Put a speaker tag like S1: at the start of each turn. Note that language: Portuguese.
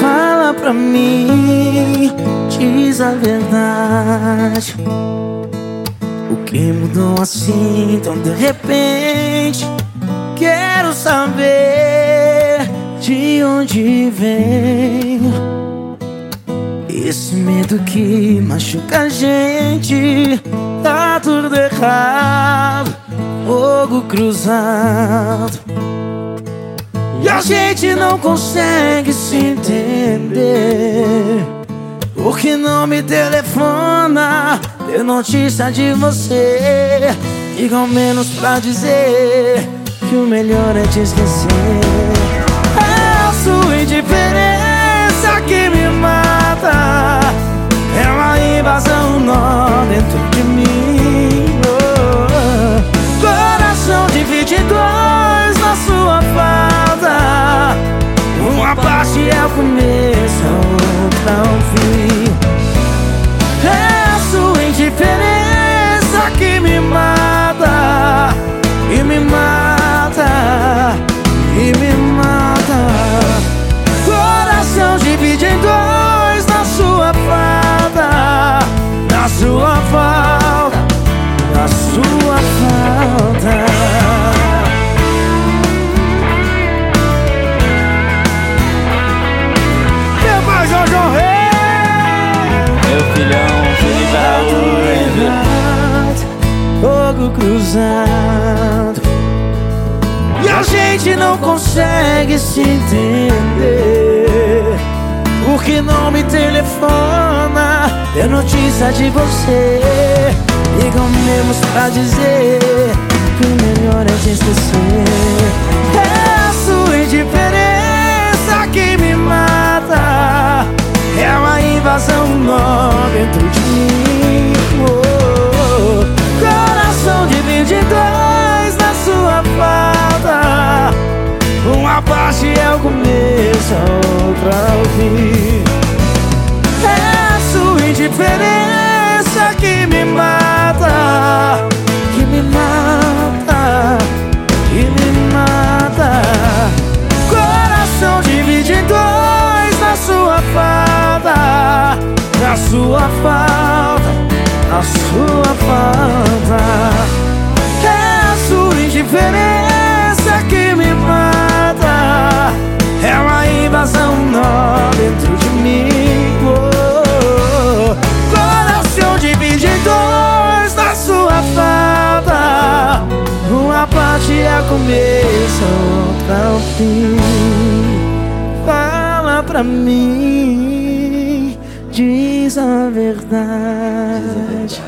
S1: Fala pra mim, diz a verdade. O que mudou assim tão de repente? Quero saber de onde vem esse medo que machuca a gente. Tá tudo errado, fogo cruzado. E a gente não consegue se entender. Por que não me telefona? Ter notícia de você. Diga ao menos pra dizer que o melhor é te esquecer. É a sua indiferença que me mata. Parte é o começo, a outra é o fim. É a sua indiferença que me mata. E me mata. E me mata. Cruzado. E a gente não consegue se entender. Por que não me telefona Ter notícia de você. Ligam mesmo pra dizer Que o melhor é te esquecer. É a sua indiferença que me mata. É uma invasão nova dentro de mim a outra é o fim É a sua indiferença que me mata Que me mata Que me mata. Coração divide em dois na sua falta Na sua falta Na sua falta. É a sua indiferença outra é o fim Fala pra mim, diz a verdade.
S2: Verdade.